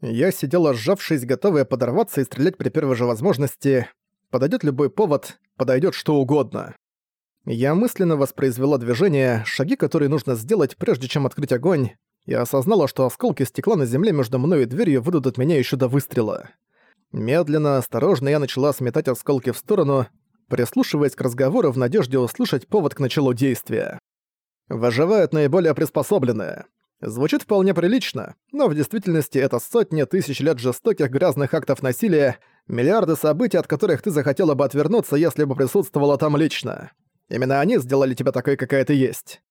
Я сидела сжавшись, готовая подорваться и стрелять при первой же возможности. Подойдет любой повод, подойдет что угодно. Я мысленно воспроизвела движение, шаги, которые нужно сделать, прежде чем открыть огонь, и осознала, что осколки стекла на земле между мной и дверью выдадут меня еще до выстрела. Медленно, осторожно я начала сметать осколки в сторону, прислушиваясь к разговору в надежде услышать повод к началу действия. Выживают наиболее приспособленные. Звучит вполне прилично, но в действительности это сотни тысяч лет жестоких грязных актов насилия, миллиарды событий, от которых ты захотела бы отвернуться, если бы присутствовала там лично. Именно они сделали тебя такой, какая ты есть.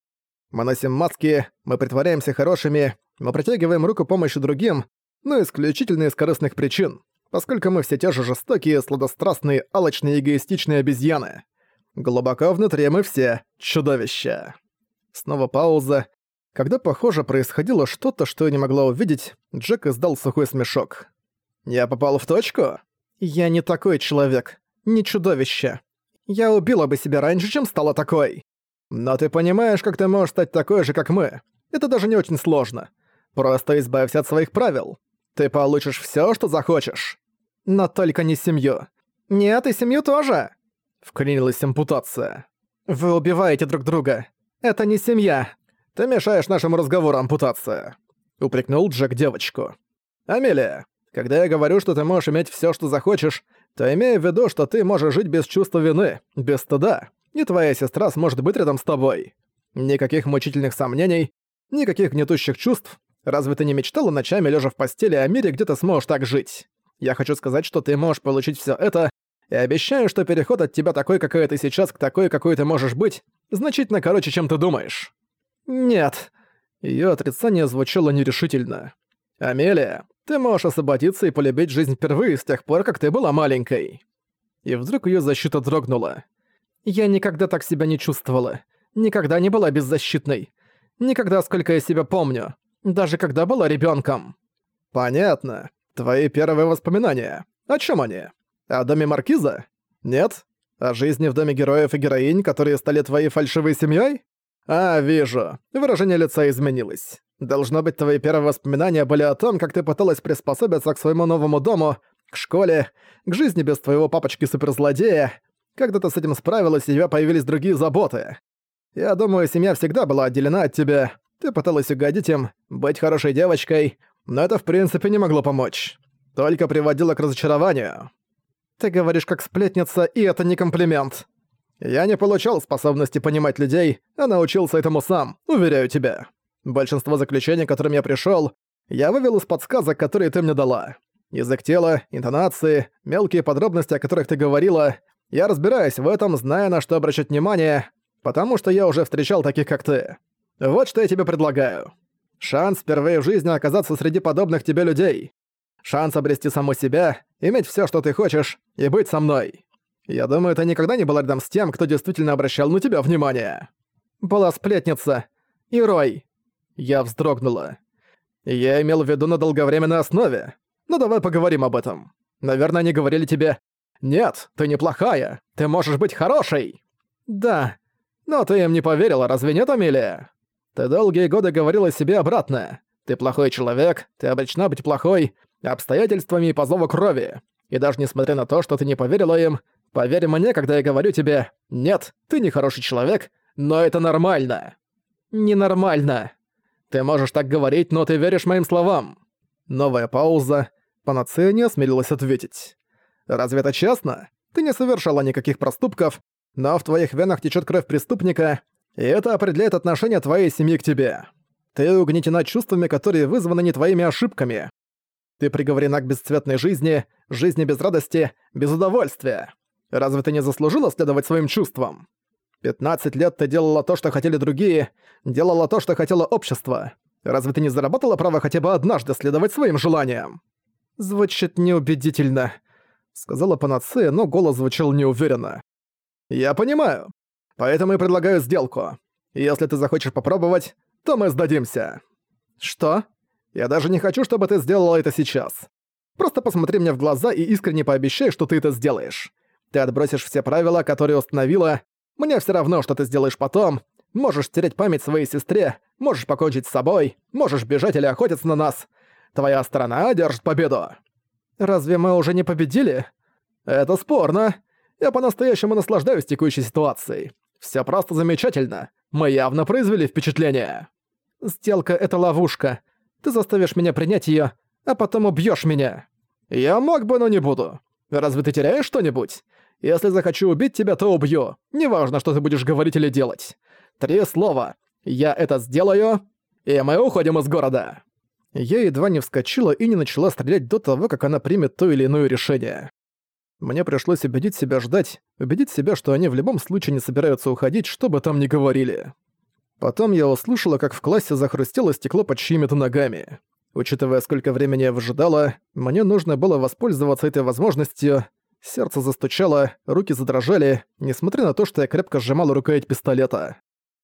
Мы носим маски, мы притворяемся хорошими, мы протягиваем руку помощи другим, но исключительно из корыстных причин, поскольку мы все те же жестокие, сладострастные, алчные, эгоистичные обезьяны. Глубоко внутри мы все чудовища. Снова пауза, когда, похоже, происходило что-то, что я не могла увидеть, Джек издал сухой смешок. «Я попал в точку? Я не такой человек, не чудовище. Я убила бы себя раньше, чем стала такой. Но ты понимаешь, как ты можешь стать такой же, как мы. Это даже не очень сложно. Просто избавься от своих правил. Ты получишь всё, что захочешь. Но только не семью. Нет, и семью тоже!» Вклинилась ампутация. «Вы убиваете друг друга. Это не семья. «Ты мешаешь нашему разговору, ампутация», — упрекнул Джек девочку. «Амелия, когда я говорю, что ты можешь иметь всё, что захочешь, то имею в виду, что ты можешь жить без чувства вины, без стыда, и твоя сестра сможет быть рядом с тобой. Никаких мучительных сомнений, никаких гнетущих чувств. Разве ты не мечтала ночами, лежа в постели, о мире, где ты сможешь так жить? Я хочу сказать, что ты можешь получить всё это, и обещаю, что переход от тебя такой, какая ты сейчас, к такой, какой ты можешь быть, значительно короче, чем ты думаешь». «Нет». Её отрицание звучало нерешительно. «Амелия, ты можешь освободиться и полюбить жизнь впервые с тех пор, как ты была маленькой». И вдруг её защита дрогнула. «Я никогда так себя не чувствовала. Никогда не была беззащитной. Никогда, сколько я себя помню. Даже когда была ребёнком». «Понятно. Твои первые воспоминания. О чём они? О доме Маркиза? Нет? О жизни в доме героев и героинь, которые стали твоей фальшивой семьёй? «А, вижу. Выражение лица изменилось. Должно быть, твои первые воспоминания были о том, как ты пыталась приспособиться к своему новому дому, к школе, к жизни без твоего папочки-суперзлодея. Когда ты с этим справилась, у тебя появились другие заботы. Я думаю, семья всегда была отделена от тебя. Ты пыталась угодить им, быть хорошей девочкой, но это в принципе не могло помочь. Только приводило к разочарованию. Ты говоришь как сплетница, и это не комплимент. Я не получал способности понимать людей, а научился этому сам, уверяю тебя. Большинство заключений, к которым я пришёл, я вывел из подсказок, которые ты мне дала. Язык тела, интонации, мелкие подробности, о которых ты говорила. Я разбираюсь в этом, зная, на что обращать внимание, потому что я уже встречал таких, как ты. Вот что я тебе предлагаю. Шанс впервые в жизни оказаться среди подобных тебе людей. Шанс обрести саму себя, иметь всё, что ты хочешь, и быть со мной. Я думаю, ты никогда не была рядом с тем, кто действительно обращал на тебя внимание. Была сплетница. И Рой. Я вздрогнула. Я имел в виду на долговременной основе. Ну давай поговорим об этом. Наверное, они говорили тебе «Нет, ты неплохая, ты можешь быть хорошей». Да, но ты им не поверила, разве нет, Амелия? Ты долгие годы говорила себе обратно. Ты плохой человек, ты обречена быть плохой, обстоятельствами и по зову крови. И даже несмотря на то, что ты не поверила им, Поверь мне, когда я говорю тебе «Нет, ты не хороший человек, но это нормально». «Ненормально». Ты можешь так говорить, но ты веришь моим словам. Новая пауза. Панацея не осмелилась ответить. Разве это честно? Ты не совершала никаких проступков, но в твоих венах течет кровь преступника, и это определяет отношение твоей семьи к тебе. Ты угнетена чувствами, которые вызваны не твоими ошибками. Ты приговорена к бесцветной жизни, жизни без радости, без удовольствия. Разве ты не заслужила следовать своим чувствам? 15 лет ты делала то, что хотели другие, делала то, что хотело общество. Разве ты не заработала право хотя бы однажды следовать своим желаниям? Звучит неубедительно, сказала панацея, но голос звучал неуверенно. Я понимаю. Поэтому и предлагаю сделку. Если ты захочешь попробовать, то мы сдадимся. Что? Я даже не хочу, чтобы ты сделала это сейчас. Просто посмотри мне в глаза и искренне пообещай, что ты это сделаешь. Ты отбросишь все правила, которые установила. Мне все равно, что ты сделаешь потом. Можешь стереть память своей сестре, можешь покончить с собой, можешь бежать или охотиться на нас. Твоя сторона одержит победу. Разве мы уже не победили? Это спорно. Я по-настоящему наслаждаюсь текущей ситуацией. Все просто замечательно. Мы явно произвели впечатление. Сделка — это ловушка. Ты заставишь меня принять ее, а потом убьешь меня. Я мог бы, но не буду. Разве ты теряешь что-нибудь? Если захочу убить тебя, то убью. Неважно, что ты будешь говорить или делать. Три слова. Я это сделаю, и мы уходим из города. Я едва не вскочила и не начала стрелять до того, как она примет то или иное решение. Мне пришлось убедить себя ждать, убедить себя, что они в любом случае не собираются уходить, что бы там ни говорили. Потом я услышала, как в классе захрустело стекло под чьими-то ногами. Учитывая, сколько времени я выжидала, мне нужно было воспользоваться этой возможностью. Сердце застучало, руки задрожали, несмотря на то, что я крепко сжимала рукоять пистолета.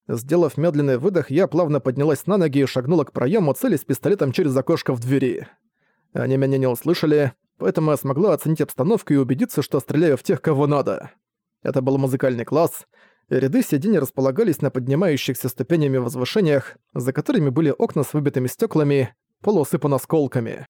Сделав медленный выдох, я плавно поднялась на ноги и шагнула к проему, цели с пистолетом через окошко в двери. Они меня не услышали, поэтому я смогла оценить обстановку и убедиться, что стреляю в тех, кого надо. Это был музыкальный класс. Ряды сидений располагались на поднимающихся ступенями возвышениях, за которыми были окна с выбитыми стеклами, пол усыпан осколками.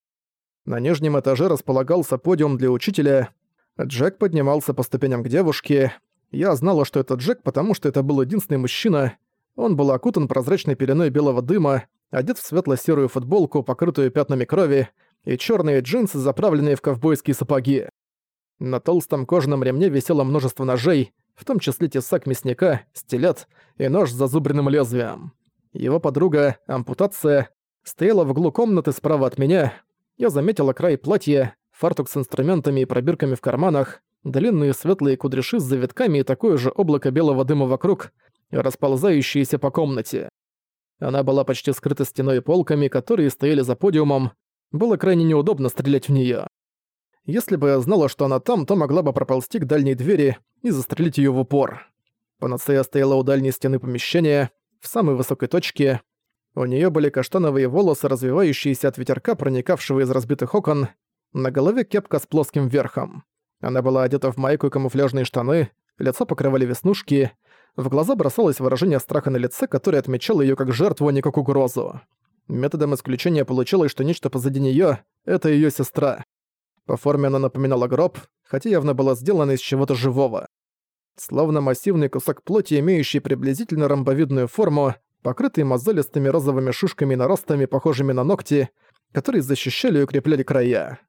На нижнем этаже располагался подиум для учителя. Джек поднимался по ступеням к девушке. Я знала, что это Джек, потому что это был единственный мужчина, он был окутан прозрачной пеленой белого дыма, одет в светло-серую футболку, покрытую пятнами крови, и черные джинсы, заправленные в ковбойские сапоги. На толстом кожаном ремне висело множество ножей, в том числе тесак мясника, стилет и нож с зазубренным лезвием. Его подруга, ампутация, стояла в углу комнаты справа от меня. Я заметила край платья, фартук с инструментами и пробирками в карманах, длинные светлые кудряши с завитками и такое же облако белого дыма вокруг, расползающиеся по комнате. Она была почти скрыта стеной и полками, которые стояли за подиумом. Было крайне неудобно стрелять в неё. Если бы я знала, что она там, то могла бы проползти к дальней двери и застрелить её в упор. Панацея стояла у дальней стены помещения, в самой высокой точке. У неё были каштановые волосы, развивающиеся от ветерка, проникавшего из разбитых окон. На голове кепка с плоским верхом. Она была одета в майку и камуфляжные штаны, лицо покрывали веснушки, в глаза бросалось выражение страха на лице, которое отмечало её как жертву, а не как угрозу. Методом исключения получилось, что нечто позади неё — это её сестра. По форме она напоминала гроб, хотя явно была сделана из чего-то живого. Словно массивный кусок плоти, имеющий приблизительно ромбовидную форму, покрытый мозолистыми розовыми шишками и наростами, похожими на ногти, которые защищали и укрепляли края.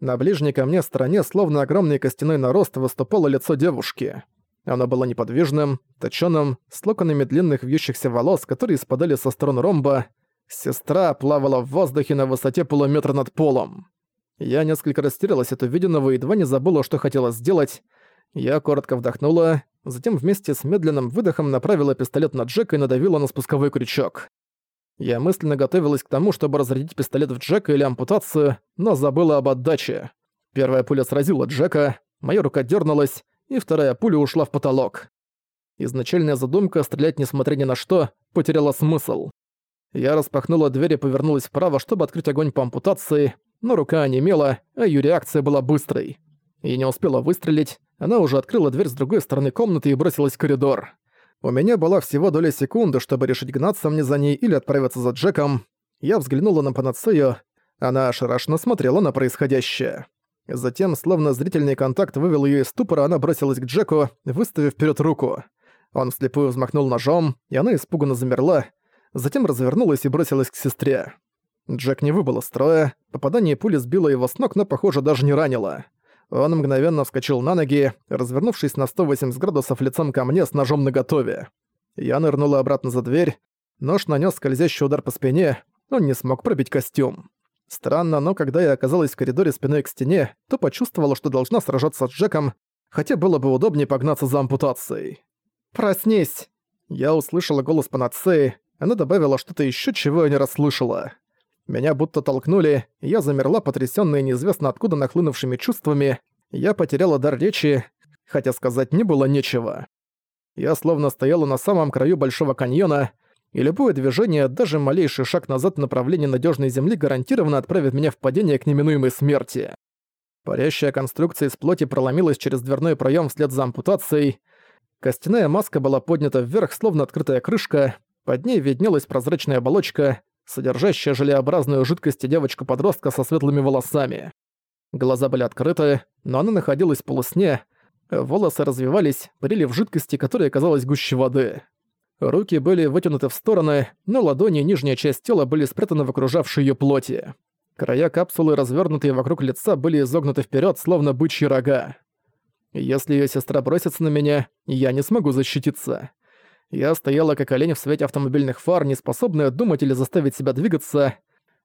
На ближней ко мне стороне, словно огромный костяной нарост, выступало лицо девушки. Оно было неподвижным, точёным, с локонами длинных вьющихся волос, которые спадали со сторон ромба. Сестра плавала в воздухе на высоте полуметра над полом. Я несколько растерялась от увиденного и едва не забыла, что хотела сделать. Я коротко вдохнула, затем вместе с медленным выдохом направила пистолет на Джека и надавила на спусковой крючок. Я мысленно готовилась к тому, чтобы разрядить пистолет в Джека или ампутацию, но забыла об отдаче. Первая пуля сразила Джека, моя рука дернулась, и вторая пуля ушла в потолок. Изначальная задумка стрелять несмотря ни на что потеряла смысл. Я распахнула дверь и повернулась вправо, чтобы открыть огонь по ампутации, но рука онемела, а её реакция была быстрой. Я не успела выстрелить, она уже открыла дверь с другой стороны комнаты и бросилась в коридор. У меня была всего доля секунды, чтобы решить гнаться мне за ней или отправиться за Джеком. Я взглянула на панацею, она ошарашенно смотрела на происходящее. Затем, словно зрительный контакт вывел её из ступора, она бросилась к Джеку, выставив вперед руку. Он вслепую взмахнул ножом, и она испуганно замерла, затем развернулась и бросилась к сестре. Джек не выбыл из строя, попадание пули сбило его с ног, но, похоже, даже не ранило. Он мгновенно вскочил на ноги, развернувшись на 180 градусов лицом ко мне с ножом наготове. Я нырнула обратно за дверь, нож нанес скользящий удар по спине, он не смог пробить костюм. Странно, но когда я оказалась в коридоре спиной к стене, то почувствовала, что должна сражаться с Джеком, хотя было бы удобнее погнаться за ампутацией. «Проснись!» Я услышала голос панацеи, она добавила что-то ещё, чего я не расслышала. Меня будто толкнули, я замерла, потрясённая неизвестно откуда нахлынувшими чувствами. Я потеряла дар речи, хотя сказать не было нечего. Я словно стояла на самом краю Большого каньона, и любое движение, даже малейший шаг назад в направлении надежной земли гарантированно отправит меня в падение к неминуемой смерти. Парящая конструкция из плоти проломилась через дверной проем вслед за ампутацией. Костяная маска была поднята вверх, словно открытая крышка, под ней виднелась прозрачная оболочка, содержащая желеобразную жидкость девочку-подростка со светлыми волосами. Глаза были открыты, но она находилась в полусне, волосы развивались, парили в жидкости, которая казалась гуще воды. Руки были вытянуты в стороны, но ладони и нижняя часть тела были спрятаны в окружавшей её плоти. Края капсулы, развернутые вокруг лица, были изогнуты вперед, словно бычьи рога. Если её сестра бросится на меня, я не смогу защититься. Я стояла как олень в свете автомобильных фар, не способная думать или заставить себя двигаться.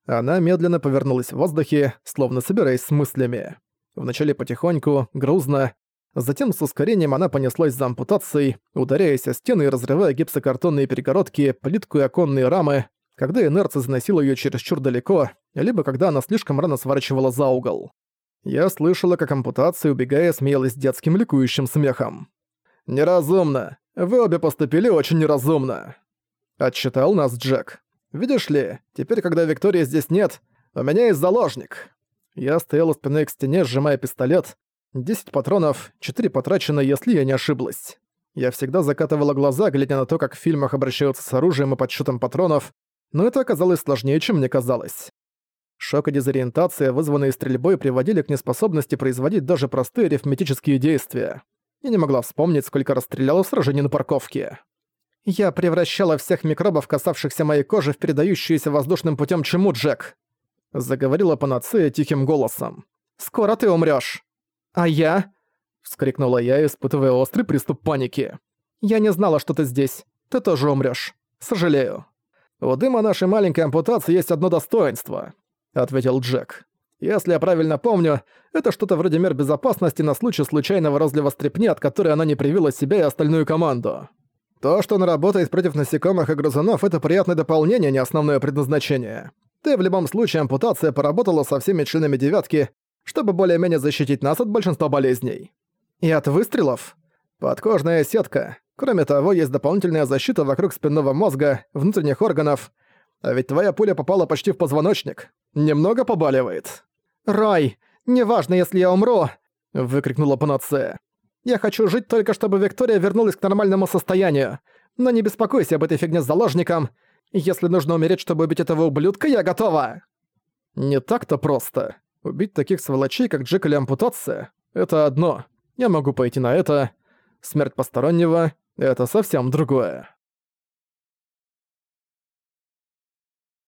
Она медленно повернулась в воздухе, словно собираясь с мыслями. Вначале потихоньку, грузно, затем с ускорением она понеслась за ампутацией, ударяясь о стены и разрывая гипсокартонные перегородки, плитку и оконные рамы, когда инерция заносила её чересчур далеко, либо когда она слишком рано сворачивала за угол. Я слышала, как ампутация, убегая, смеялась детским ликующим смехом. «Неразумно. Вы обе поступили очень неразумно», — отчитал нас Джек. «Видишь ли, теперь, когда Виктории здесь нет, у меня есть заложник». Я стояла спиной к стене, сжимая пистолет. Десять патронов, четыре потрачено, если я не ошиблась. Я всегда закатывала глаза, глядя на то, как в фильмах обращаются с оружием и подсчетом патронов, но это оказалось сложнее, чем мне казалось. Шок и дезориентация, вызванные стрельбой, приводили к неспособности производить даже простые арифметические действия. Я не могла вспомнить, сколько расстреляла в сражении на парковке. «Я превращала всех микробов, касавшихся моей кожи, в передающиеся воздушным путем чему, Джек?» Заговорила панацея тихим голосом. «Скоро ты умрёшь!» «А я?» — вскрикнула я, испытывая острый приступ паники. «Я не знала, что ты здесь. Ты тоже умрёшь. Сожалею». «У дыма нашей маленькой ампутации есть одно достоинство», — ответил Джек. Если я правильно помню, это что-то вроде мер безопасности на случай случайного разлива стрепни, от которой она не привила себя и остальную команду. То, что она работает против насекомых и грызунов, это приятное дополнение, не основное предназначение. Ты в любом случае ампутация поработала со всеми членами девятки, чтобы более-менее защитить нас от большинства болезней. И от выстрелов? Подкожная сетка. Кроме того, есть дополнительная защита вокруг спинного мозга, внутренних органов. А ведь твоя пуля попала почти в позвоночник. Немного побаливает. «Рай, неважно, если я умру!» — выкрикнула Панацея. «Я хочу жить только, чтобы Виктория вернулась к нормальному состоянию. Но не беспокойся об этой фигне с заложником. Если нужно умереть, чтобы убить этого ублюдка, я готова!» Не так-то просто. Убить таких сволочей, как Джек или ампутация — это одно. Я могу пойти на это. Смерть постороннего — это совсем другое.